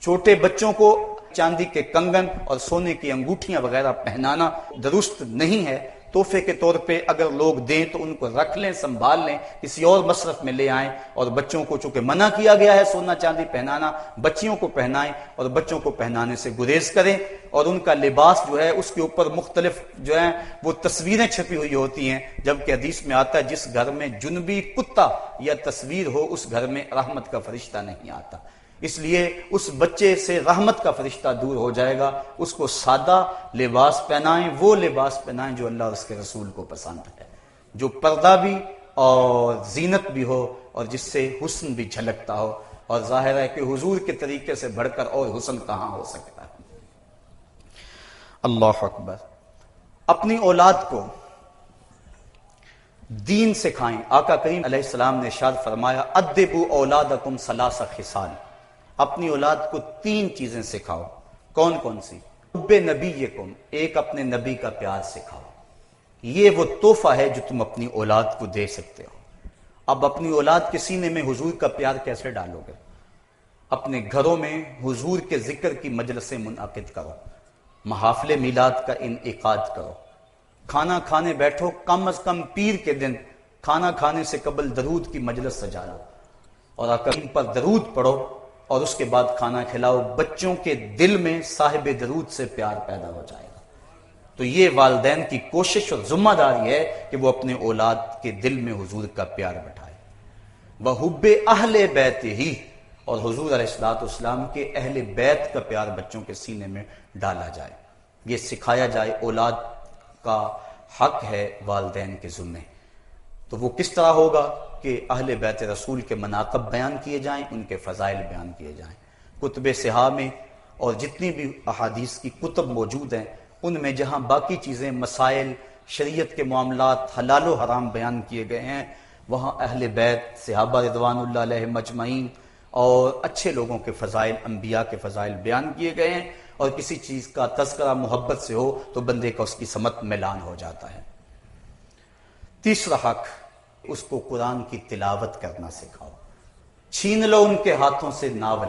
چھوٹے بچوں کو چاندی کے کنگن اور سونے کی انگوٹھیاں وغیرہ پہنانا درست نہیں ہے۔ تحفے کے طور پہ اگر لوگ دیں تو ان کو رکھ لیں، سنبھال لیں، کسی اور مصرف میں لے آئیں۔ اور بچوں کو چونکہ منع کیا گیا ہے سونا چاندی پہنانا، بچیوں کو پہنائیں اور بچوں کو پہنانے سے گریز کریں۔ اور ان کا لباس جو ہے، اس کے اوپر مختلف جو ہے وہ تصویریں چھپی ہوئی ہوتی ہیں۔ جبکہ حدیث میں آتا ہے، جس گھر میں جنبی کتا یا تصویر ہو، اس گھر میں رحمت کا فرشتہ نہیں آتا۔ اس لیے اس بچے سے رحمت کا فرشتہ دور ہو جائے گا، اس کو سادہ لباس پہنائیں، وہ لباس پہنائیں جو اللہ اور اس کے رسول کو پسند ہے۔ جو پردہ بھی اور زینت بھی ہو اور جس سے حسن بھی جھلکتا ہو۔ اور ظاہر ہے کہ حضور کے طریقے سے بڑھ کر اور حسن کہاں ہو سکتا ہے۔ اللہ اکبر۔ اپنی اولاد کو دین سکھائیں۔ آقا کریم علیہ السلام نے شاد فرمایا، ادبو اولادکم سلاس خسال اپنی اولاد کو تین چیزیں سکھاؤ۔ کون کون سی؟ رب نبی ایک اپنے نبی کا پیار سکھاؤ۔ یہ وہ تحفہ ہے جو تم اپنی اولاد کو دے سکتے ہو۔ اب اپنی اولاد کے سینے میں حضور کا پیار کیسے ڈالو گے؟ اپنے گھروں میں حضور کے ذکر کی مجلسیں منعقد کرو۔ محافل میلاد کا انعقاد کرو۔ کھانا کھانے بیٹھو، کم از کم پیر کے دن کھانا کھانے سے قبل درود کی مجلس سجا لو۔ اور پر درود پڑھو اور اس کے بعد کھانا کھلاؤ، بچوں کے دل میں صاحب درود سے پیار پیدا ہو جائے گا۔ تو یہ والدین کی کوشش اور ذمہ داری ہے کہ وہ اپنے اولاد کے دل میں حضور کا پیار بٹھائے۔ وہ حب اہل بیت ہی، اور حضور علیہ السلاط اسلام کے اہل بیت کا پیار بچوں کے سینے میں ڈالا جائے۔ یہ سکھایا جائے اولاد کا حق ہے والدین کے ذمے۔ تو وہ کس طرح ہوگا؟ کہ اہل بیت رسول کے مناقب بیان کیے جائیں، ان کے فضائل بیان کیے جائیں۔ کتب سہا میں اور جتنی بھی احادیث کی کتب موجود ہیں، ان میں جہاں باقی چیزیں، مسائل، شریعت کے معاملات، حلال و حرام بیان کیے گئے ہیں، وہاں اہل بیت، صحابہ رضوان اللہ علیہ مجمعین اور اچھے لوگوں کے فضائل، انبیاء کے فضائل بیان کیے گئے ہیں۔ اور کسی چیز کا تذکرہ محبت سے ہو تو بندے کا اس کی سمت میلان ہو جاتا ہے۔ تیسرا حق اس کو قرآن کی تلاوت کرنا سکھاؤ۔ چھین لو ان کے ہاتھوں سے ناول،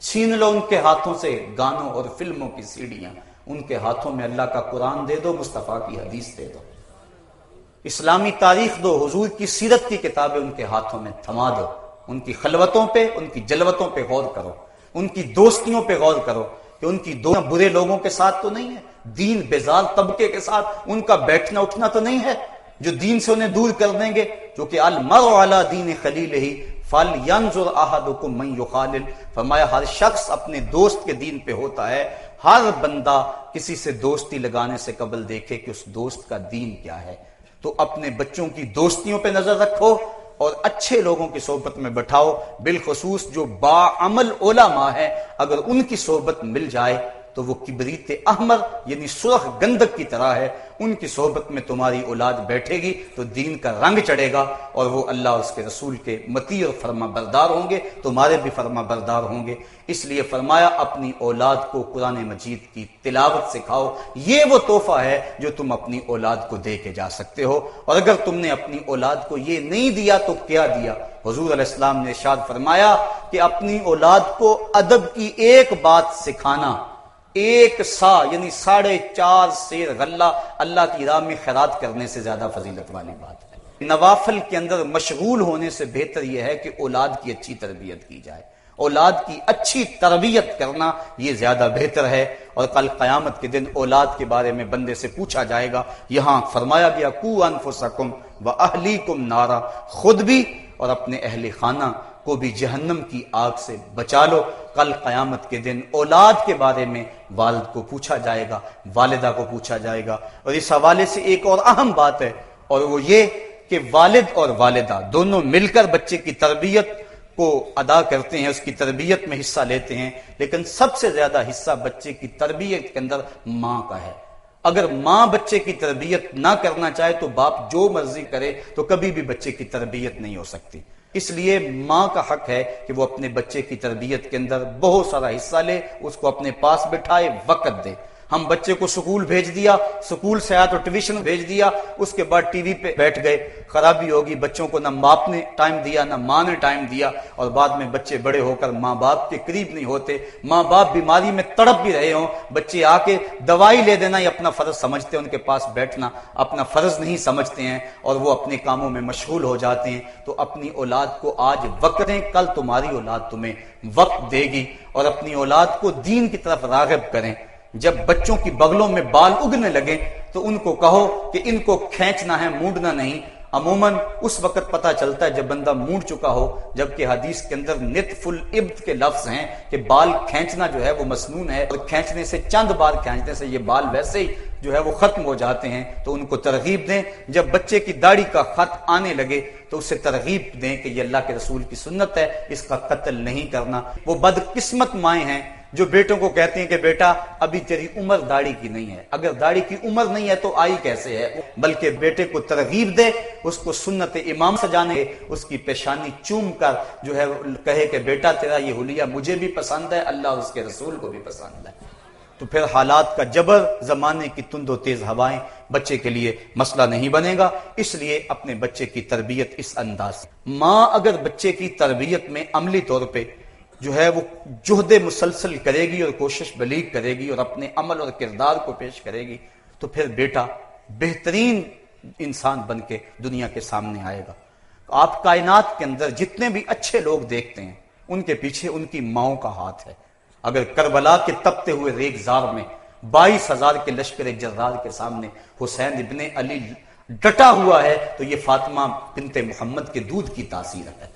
چھین لو ان کے ہاتھوں سے گانوں اور فلموں کی سیڑھیاں۔ ان کے ہاتھوں میں اللہ کا قرآن دے دو، مصطفیٰ کی حدیث دے دو۔ اسلامی تاریخ دو، حضور کی سیرت کی کتابیں ان کے ہاتھوں میں تھما دو۔ ان کی خلوتوں پہ، ان کی جلوتوں پہ غور کرو۔ ان کی دوستیوں پہ غور کرو کہ ان کی دو برے لوگوں کے ساتھ تو نہیں ہے، دین بیزار طبقے کے ساتھ، ان کا بیٹھنا اٹھنا تو نہیں ہے۔ جو دین سے انہیں دور کر دیں گے، جو کہ المر والا دین خلیل ہی فل ینظر احدکم من یخالل فرمایا، ہر شخص اپنے دوست کے دین پہ ہوتا ہے۔ ہر بندہ کسی سے دوستی لگانے سے قبل دیکھے کہ اس دوست کا دین کیا ہے۔ تو اپنے بچوں کی دوستیوں پہ نظر رکھو اور اچھے لوگوں کی صحبت میں بٹھاؤ۔ بالخصوص جو با عمل علماء ہے اگر ان کی صحبت مل جائے تو وہ کبریت احمر یعنی سرخ گندک کی طرح ہے، ان کی صحبت میں تمہاری اولاد بیٹھے گی تو دین کا رنگ چڑھے گا اور وہ اللہ اس کے رسول کے متی اور فرما بردار ہوں گے، تمہارے بھی فرما بردار ہوں گے۔ اس لیے فرمایا، اپنی اولاد کو قرآن مجید کی تلاوت سکھاؤ۔ یہ وہ تحفہ ہے جو تم اپنی اولاد کو دے کے جا سکتے ہو۔ اور اگر تم نے اپنی اولاد کو یہ نہیں دیا تو کیا دیا؟ حضور علیہ السلام نے ارشاد فرمایا کہ اپنی اولاد کو ادب کی ایک بات سکھانا۔ ایک سا یعنی ساڑھے چار سیر غلہ اللہ کی راہ میں خیرات کرنے سے زیادہ فضیلت والی بات ہے۔ نوافل کے اندر مشغول ہونے سے بہتر یہ ہے کہ اولاد کی اچھی تربیت کی جائے۔ اولاد کی اچھی تربیت کرنا یہ زیادہ بہتر ہے۔ اور کل قیامت کے دن اولاد کے بارے میں بندے سے پوچھا جائے گا، یہاں فرمایا گیا، کو انفسکم و اہلیکم نارا خود بھی اور اپنے اہل خانہ کو بھی جہنم کی آگ سے بچا لو۔ کل قیامت کے دن اولاد کے بارے میں والد کو پوچھا جائے گا، والدہ کو پوچھا جائے گا۔ اور اس حوالے سے ایک اور اہم بات ہے، اور وہ یہ کہ والد اور والدہ دونوں مل کر بچے کی تربیت کو ادا کرتے ہیں، اس کی تربیت میں حصہ لیتے ہیں، لیکن سب سے زیادہ حصہ بچے کی تربیت کے اندر ماں کا ہے۔ اگر ماں بچے کی تربیت نہ کرنا چاہے تو باپ جو مرضی کرے تو کبھی بھی بچے کی تربیت نہیں ہو سکتی۔ اس لیے ماں کا حق ہے کہ وہ اپنے بچے کی تربیت کے اندر بہت سارا حصہ لے، اس کو اپنے پاس بٹھائے، وقت دے۔ ہم بچے کو سکول بھیج دیا، سکول سے آیا تو ٹیوشن بھیج دیا، اس کے بعد ٹی وی پہ بیٹھ گئے۔ خرابی ہوگی، بچوں کو نہ باپ نے ٹائم دیا، نہ ماں نے ٹائم دیا۔ اور بعد میں بچے بڑے ہو کر ماں باپ کے قریب نہیں ہوتے۔ ماں باپ بیماری میں تڑپ بھی رہے ہوں۔ بچے آ کے دوائی لے دینا یہ اپنا فرض سمجھتے ہیں، ان کے پاس بیٹھنا۔ اپنا فرض نہیں سمجھتے ہیں اور وہ اپنے کاموں میں مشغول ہو جاتے ہیں۔ تو اپنی اولاد کو آج وقت دیں، کل تمہاری اولاد تمہیں وقت دے گی۔ اور اپنی اولاد کو دین کی طرف راغب کریں۔ جب بچوں کی بغلوں میں بال اگنے لگے تو ان کو کہو کہ ان کو کھینچنا ہے موڈنا نہیں۔ عموماً اس وقت پتا چلتا ہے جب بندہ موڑ چکا ہو، جبکہ حدیث کے اندر نت فل ابت کے لفظ ہیں کہ بال کھینچنا جو ہے وہ مسنون ہے۔ اور کھینچنے سے، چند بار کھینچنے سے یہ بال ویسے ہی جو ہے وہ ختم ہو جاتے ہیں۔ تو ان کو ترغیب دیں۔ جب بچے کی داڑھی کا خط آنے لگے تو اسے ترغیب دیں کہ یہ اللہ کے رسول کی سنت ہے، اس کا قتل نہیں کرنا۔ وہ بدقسمت مائیں ہیں۔ جو بیٹوں کو کہتے ہیں کہ بیٹا، ابھی تیری عمر داڑھی کی نہیں ہے۔ اگر داڑھی کی عمر نہیں ہے تو آئی کیسے ہے؟ بلکہ بیٹے کو ترغیب دے، اس کو سنت امام سجانے اس کی پیشانی چوم کر جو ہے کہے کہ بیٹا، تیرا یہ حلیہ مجھے بھی پسند ہے، اللہ اس کے رسول کو بھی پسند ہے۔ تو پھر حالات کا جبر، زمانے کی تند و تیز ہوائیں، بچے کے لیے مسئلہ نہیں بنے گا۔ اس لیے اپنے بچے کی تربیت اس انداز ماں اگر بچے کی تربیت میں عملی طور پہ جو ہے وہ جہد مسلسل کرے گی اور کوشش بلیغ کرے گی اور اپنے عمل اور کردار کو پیش کرے گی، تو پھر بیٹا بہترین انسان بن کے دنیا کے سامنے آئے گا۔ آپ کائنات کے اندر جتنے بھی اچھے لوگ دیکھتے ہیں، ان کے پیچھے ان کی ماؤں کا ہاتھ ہے۔ اگر کربلا کے تپتے ہوئے ریگ زار میں بائیس ہزار کے لشکر جرار کے سامنے حسین ابن علی ڈٹا ہوا ہے، تو یہ فاطمہ بنت محمد کے دودھ کی تاثیر ہے۔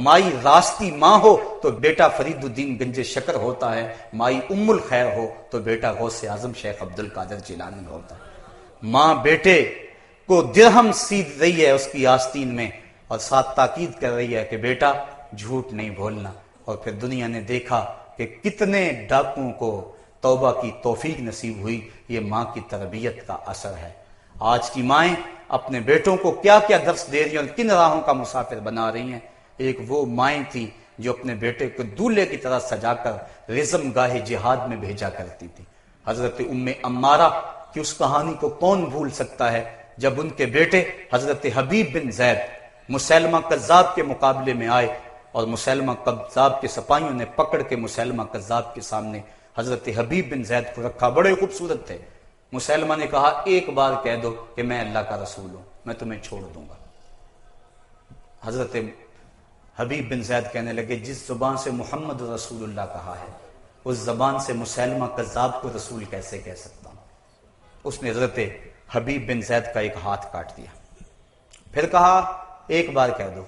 مائی راستی ماں ہو تو بیٹا فرید الدین گنج شکر ہوتا ہے، مائی ام الخیر ہو تو بیٹا غوث اعظم شیخ عبد القادر جیلانی ہوتا ہے۔ ماں بیٹے کو درہم سیدھ رہی ہے اس کی آستین میں اور ساتھ تاکید کر رہی ہے کہ بیٹا جھوٹ نہیں بولنا۔ اور پھر دنیا نے دیکھا کہ کتنے ڈاکوں کو توبہ کی توفیق نصیب ہوئی، یہ ماں کی تربیت کا اثر ہے۔ آج کی مائیں اپنے بیٹوں کو کیا کیا درس دے رہی ہیں اور کن راہوں کا مسافر بنا رہی ہیں؟ ایک وہ مائیں تھی جو اپنے بیٹے کو دولے کی طرح سجا کر رزم گاہ جہاد میں بھیجا کرتی تھی حضرت ام امارہ کی اس کہانی کو کون بھول سکتا ہے جب ان کے بیٹے حضرت حبیب بن زید مسلمہ قذاب کے مقابلے میں آئے اور مسلمہ قذاب کے سپاہیوں نے پکڑ کے مسلمہ قذاب کے سامنے حضرت حبیب بن زید کو رکھا۔ بڑے خوبصورت تھے۔ مسلمہ نے کہا، ایک بار کہہ دو کہ میں اللہ کا رسول ہوں، میں تمہیں چھوڑ دوں گا۔ حضرت حبیب بن زید کہنے لگے، جس زبان سے محمد رسول اللہ کہا ہے، اس زبان سے مسلمہ قذاب کو رسول کیسے کہہ سکتا ہوں؟ اس نے حضرت حبیب بن زید کا ایک ہاتھ کاٹ دیا۔ پھر کہا، ایک بار کہہ دو،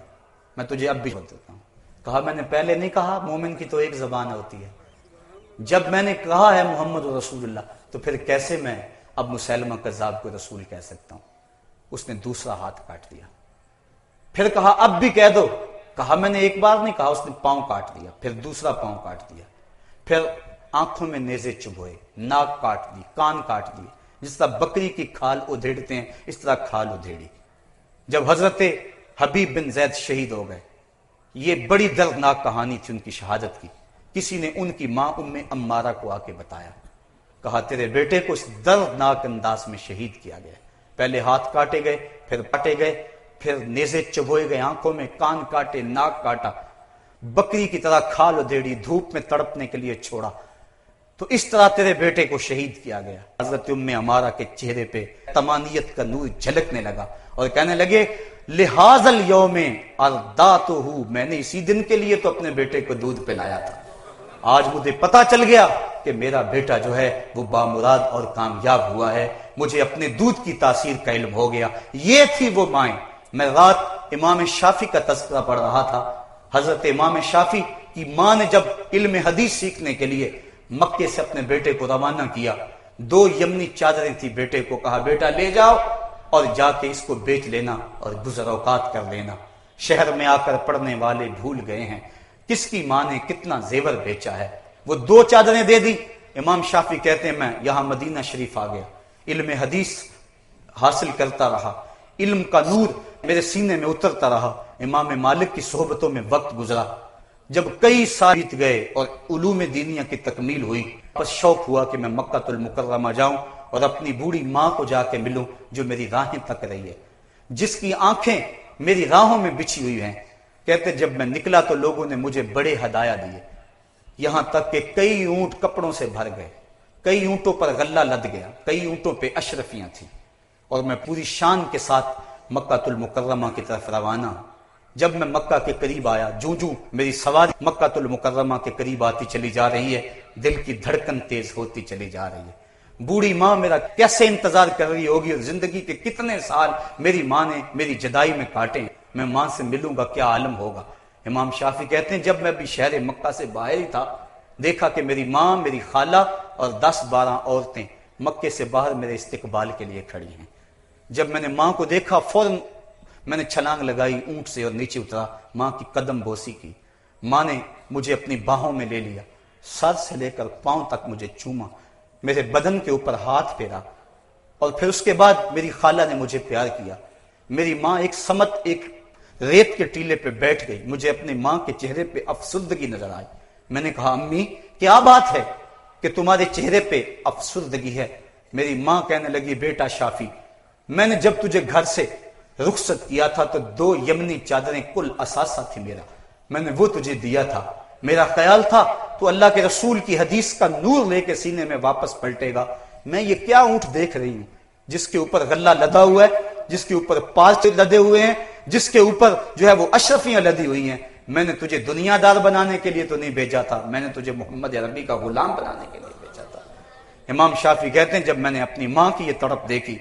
میں تجھے اب بھی چھوڑ دیتا ہوں۔ کہا، میں نے پہلے نہیں کہا، مومن کی تو ایک زبان ہوتی ہے۔ جب میں نے کہا ہے محمد رسول اللہ، تو پھر کیسے میں اب مسلمہ قذاب کو رسول کہہ سکتا ہوں؟ اس نے دوسرا ہاتھ کاٹ دیا۔ پھر کہا، اب بھی کہہ دو۔ کہا، میں نے ایک بار نہیں کہا، اس نے پاؤں کاٹ دیا، پھر دوسرا پاؤں کاٹ دیا، پھر آنکھوں میں نیزے چبوئے ناک کاٹ دی، کان کاٹ دی، جس طرح بکری کی کھال ادھیڑتے ہیں، اس طرح کھال ادھیڑی جب حضرت حبیب بن زید شہید ہو گئے، یہ بڑی دردناک کہانی تھی ان کی شہادت کی۔ کسی نے ان کی ماں، ام امارہ کو آ کے بتایا، کہا، تیرے بیٹے کو اس دردناک انداز میں شہید کیا گیا۔ پہلے ہاتھ کاٹے گئے، پھر کاٹے گئے پھر نیزے چبوئے گئے آنکھوں میں، کان کاٹے، ناک کاٹا۔ بکری کی طرح کھال ادھیڑی دھوپ میں تڑپنے کے لیے چھوڑا۔ تو اس طرح تیرے بیٹے کو شہید کیا گیا۔ حضرت ام امارہ کے چہرے پہ تمانیت کا نور جھلکنے لگا اور کہنے لگے لحاظ اليوم ارداتو ہوں میں نے اسی دن کے لیے تو اپنے بیٹے کو دودھ پلایا تھا۔ آج مجھے پتا چل گیا کہ میرا بیٹا جو ہے، وہ بامراد اور کامیاب ہوا ہے۔ مجھے اپنے دودھ کی تاثیر کا علم ہو گیا۔ یہ تھی وہ مائیں۔ میں رات امام شافی کا تذکرہ پڑھ رہا تھا۔ حضرت امام شافی کی ماں نے جب علم حدیث سیکھنے کے لیے مکے سے اپنے بیٹے کو روانہ کیا، دو یمنی چادریں تھی بیٹے کو کہا، بیٹا لے جاؤ اور جا کے اس کو بیچ لینا اور گزر اوقات کر لینا۔ شہر میں آ کر پڑھنے والے بھول گئے ہیں۔ کس کی ماں نے کتنا زیور بیچا ہے؟ وہ دو چادریں دے دی۔ امام شافی کہتے ہیں، میں یہاں مدینہ شریف آ گیا۔ علم حدیث حاصل کرتا رہا۔ علم کا نور میرے سینے میں اترتا رہا، امام مالک کی صحبتوں میں وقت گزرا۔ جب کئی سال بیت گئے اور علوم دینیا کی تکمیل ہوئی، بس شوق ہوا کہ میں مکہ المکرمہ جاؤں اور اپنی بوڑھی ماں کو جا کے ملوں جو میری راہیں تک رہی ہے۔ جس کی آنکھیں میری راہوں میں بچھی ہوئی ہیں۔ کہتے جب میں نکلا تو لوگوں نے مجھے بڑے ہدایا دیے۔ یہاں تک کہ کئی اونٹ کپڑوں سے بھر گئے۔ کئی اونٹوں پر غلہ لد گیا۔ کئی اونٹوں پہ اشرفیاں تھیں۔ اور میں پوری شان کے ساتھ مکہ المکرمہ کی طرف روانہ۔ جب میں مکہ کے قریب آیا جو جو میری سواری مکہ المکرمہ کے قریب آتی چلی جا رہی ہے، دل کی دھڑکن تیز ہوتی چلی جا رہی ہے۔ بوڑھی ماں میرا کیسے انتظار کر رہی ہوگی اور زندگی کے کتنے سال میری ماں نے میری جدائی میں کاٹے۔ میں ماں سے ملوں گا، کیا عالم ہوگا۔ امام شافی کہتے ہیں، جب میں بھی شہر مکہ سے باہر ہی تھا، دیکھا کہ میری ماں، میری خالہ اور دس بارہ عورتیں مکے سے باہر میرے استقبال کے لیے کھڑی ہیں۔ جب میں نے ماں کو دیکھا، فوراً میں نے چھلانگ لگائی اونٹ سے اور نیچے اترا۔ ماں کی قدم بوسی کی۔ ماں نے مجھے اپنی باہوں میں لے لیا۔ سر سے لے کر پاؤں تک مجھے چوما۔ میرے بدن کے اوپر ہاتھ پھیرا۔ اور پھر اس کے بعد میری خالہ نے مجھے پیار کیا۔ میری ماں ایک سمت، ایک ریت کے ٹیلے پہ بیٹھ گئی۔ مجھے اپنی ماں کے چہرے پہ افسردگی نظر آئی۔ میں نے کہا، امی، کیا بات ہے کہ تمہارے چہرے پہ افسردگی ہے؟ میری ماں کہنے لگی، بیٹا شافی میں نے جب تجھے گھر سے رخصت کیا تھا تو دو یمنی چادریں کل اثاثہ تھی میرا۔ میں نے وہ تجھے دیا تھا۔ میرا خیال تھا تو اللہ کے رسول کی حدیث کا نور لے کے سینے میں واپس پلٹے گا۔ میں یہ کیا اونٹ دیکھ رہی ہوں؟ جس کے اوپر غلہ لدا ہوا ہے، جس کے اوپر پاس لدے ہوئے ہیں، جس کے اوپر جو ہے وہ اشرفیاں لدی ہوئی ہیں۔ میں نے تجھے دنیا دار بنانے کے لیے تو نہیں بھیجا تھا۔ میں نے تجھے محمد عربی کا غلام بنانے کے لیے بھیجا تھا۔ امام شافی کہتے ہیں، جب میں نے اپنی ماں کی یہ تڑپ دیکھی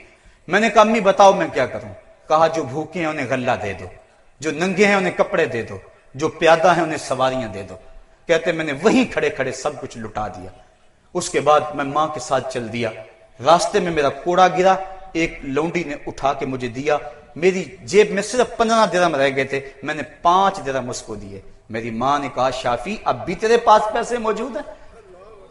میں نے کہا، امی بتاؤ میں کیا کروں؟ کہا، جو بھوکے ہیں انہیں غلہ دے دو، جو ننگے ہیں انہیں کپڑے دے دو، جو پیادہ ہیں انہیں سواریاں دے دو۔ کہتے، میں نے وہیں کھڑے کھڑے سب کچھ لٹا دیا۔ اس کے بعد میں ماں کے ساتھ چل دیا۔ راستے میں میرا کوڑا گرا، ایک لونڈی نے اٹھا کے مجھے دیا۔ میری جیب میں صرف پندرہ درم رہ گئے تھے۔ میں نے پانچ درم اس کو دیے۔ میری ماں نے کہا، شافی، اب بھی تیرے پاس پیسے موجود ہیں؟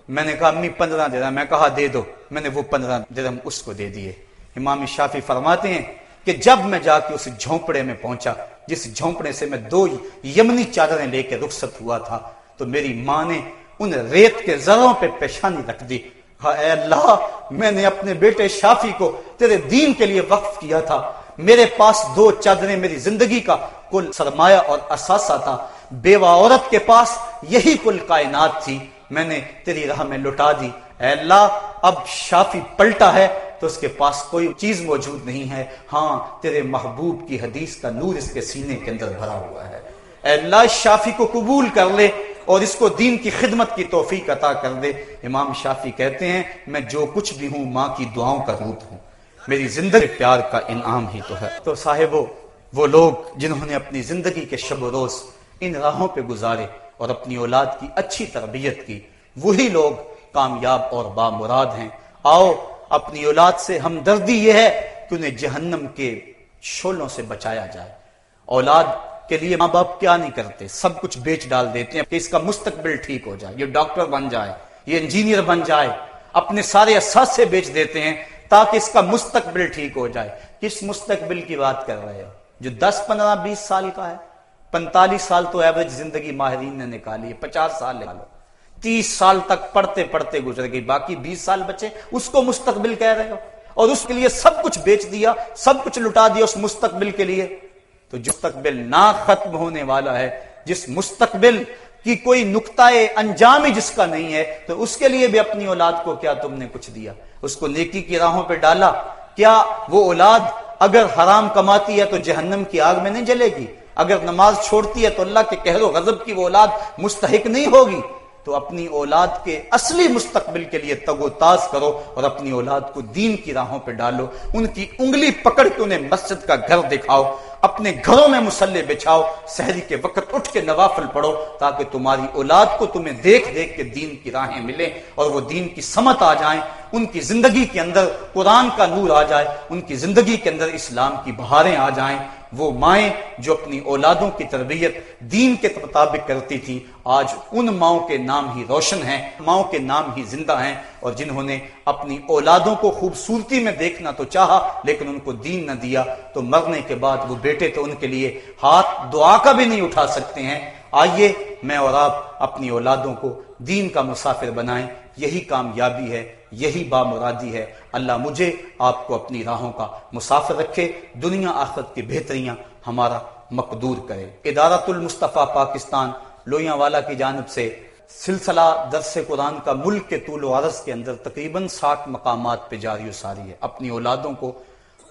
میں نے کہا، امی، پندرہ درم میں کہا، دے دو۔ میں نے وہ پندرہ درم اس کو دے دیے۔ امام شافی فرماتے ہیں کہ جب میں جا کے اس جھونپڑے میں پہنچا، جس جھونپڑے سے میں دو یمنی چادریں لے کے رخصت ہوا تھا، تو میری ماں نے ان ریت کے ذروں پہ پیشانی رکھ دی۔ اے اللہ، میں نے اپنے بیٹے شافی کو تیرے دین کے لیے وقف کیا تھا۔ میرے پاس دو چادریں میری زندگی کا کل سرمایہ اور اثاثہ تھا۔ بیوہ عورت کے پاس یہی کل کائنات تھی۔ میں نے تیری راہ میں لٹا دی۔ اے اللہ، اب شافی پلٹا ہے تو اس کے پاس کوئی چیز موجود نہیں ہے۔ ہاں تیرے محبوب کی حدیث کا نور اس کے سینے کے اندر بھرا ہوا ہے۔ اے اللہ، شافی کو قبول کر لے اور اس کو دین کی خدمت کی توفیق عطا کر دے۔ امام شافی کہتے ہیں، میں جو کچھ بھی ہوں، ماں کی دعاؤں کا روت ہوں۔ میری زندگی پیار کا انعام ہی تو ہے۔ تو صاحبو، وہ لوگ جنہوں نے اپنی زندگی کے شب و روز ان راہوں پہ گزارے اور اپنی اولاد کی اچھی تربیت کی، وہی لوگ کامیاب اور بامراد ہیں۔ آؤ، اپنی اولاد سے ہمدردی یہ ہے کہ انہیں جہنم کے شولوں سے بچایا جائے۔ اولاد کے لیے ماں باپ کیا نہیں کرتے، سب کچھ بیچ ڈال دیتے ہیں کہ اس کا مستقبل ٹھیک ہو جائے، یہ ڈاکٹر بن جائے، یہ انجینئر بن جائے، اپنے سارے احساس سے بیچ دیتے ہیں تاکہ اس کا مستقبل ٹھیک ہو جائے۔ کس مستقبل کی بات کر رہے ہو؟ جو دس، پندرہ، بیس سال کا ہے۔ پینتالیس سال تو ایوریج زندگی ماہرین نے نکالی ہے، پچاس سال نکالو تیس سال تک پڑھتے پڑھتے گزر گئی، باقی بیس سال بچے اس کو مستقبل کہہ رہے ہو۔ اور اس کے لیے سب کچھ بیچ دیا، سب کچھ لٹا دیا اس مستقبل کے لیے۔ تو جو مستقبل نہ ختم ہونے والا ہے، جس مستقبل کی کوئی نقطۂ انجام ہی جس کا نہیں ہے، تو اس کے لیے بھی اپنی اولاد کو کیا تم نے کچھ دیا؟ اس کو نیکی کی راہوں پہ ڈالا۔ کیا وہ اولاد اگر حرام کماتی ہے تو جہنم کی آگ میں نہیں جلے گی؟ اگر نماز چھوڑتی ہے تو اللہ کے کہہ غضب کی وہ اولاد مستحق نہیں ہوگی۔ تو اپنی اولاد کے اصلی مستقبل کے لیے تگ و تاز کرو اور اپنی اولاد کو دین کی راہوں پہ ڈالو۔ ان کی انگلی پکڑ کے انہیں مسجد کا گھر دکھاؤ۔ اپنے گھروں میں مسلح بچھاؤ۔ سحری کے وقت اٹھ کے نوافل پڑھو تاکہ تمہاری اولاد کو تمہیں دیکھ دیکھ کے دین کی راہیں ملے اور وہ دین کی سمت آ جائیں۔ ان کی زندگی کے اندر قرآن کا نور آ جائے۔ ان کی زندگی کے اندر اسلام کی بہاریں آ جائیں۔ وہ مائیں جو اپنی اولادوں کی تربیت دین کے مطابق کرتی تھی آج ان ماؤں کے نام ہی روشن ہیں، ماؤں کے نام ہی زندہ ہیں۔ اور جنہوں نے اپنی اولادوں کو خوبصورتی میں دیکھنا تو چاہا، لیکن ان کو دین نہ دیا۔ تو مرنے کے بعد وہ بیٹے تو ان کے لیے ہاتھ دعا کا بھی نہیں اٹھا سکتے ہیں۔ آئیے میں اور آپ اپنی اولادوں کو دین کا مسافر بنائیں۔ یہی کامیابی ہے، یہی بامرادی ہے۔ اللہ مجھے آپ کو اپنی راہوں کا مسافر رکھے، دنیا آخرت کی بہتریاں ہمارا مقدور کرے۔ ادارت المصطفیٰ پاکستان لویاں والا کی جانب سے سلسلہ درس قرآن کا ملک کے طول و عرض کے اندر تقریباً ساٹھ مقامات پہ جاری و ساری ہے۔ اپنی اولادوں کو،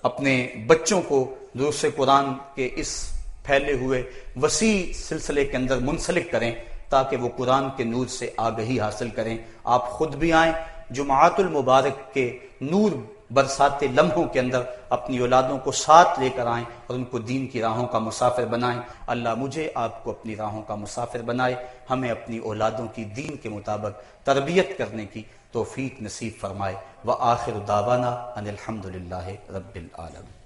اپنے بچوں کو درس قرآن کے اس پھیلے ہوئے وسیع سلسلے کے اندر منسلک کریں۔ تاکہ وہ قرآن کے نور سے آگہی حاصل کریں۔ آپ خود بھی آئیں۔ جماعت المبارک کے نور برساتے لمحوں کے اندر اپنی اولادوں کو ساتھ لے کر آئیں اور ان کو دین کی راہوں کا مسافر بنائیں۔ اللہ مجھے، آپ کو اپنی راہوں کا مسافر بنائے۔ ہمیں اپنی اولادوں کی دین کے مطابق تربیت کرنے کی توفیق نصیب فرمائے۔ وہ آخر داوانہ ان الحمد للہ رب العالم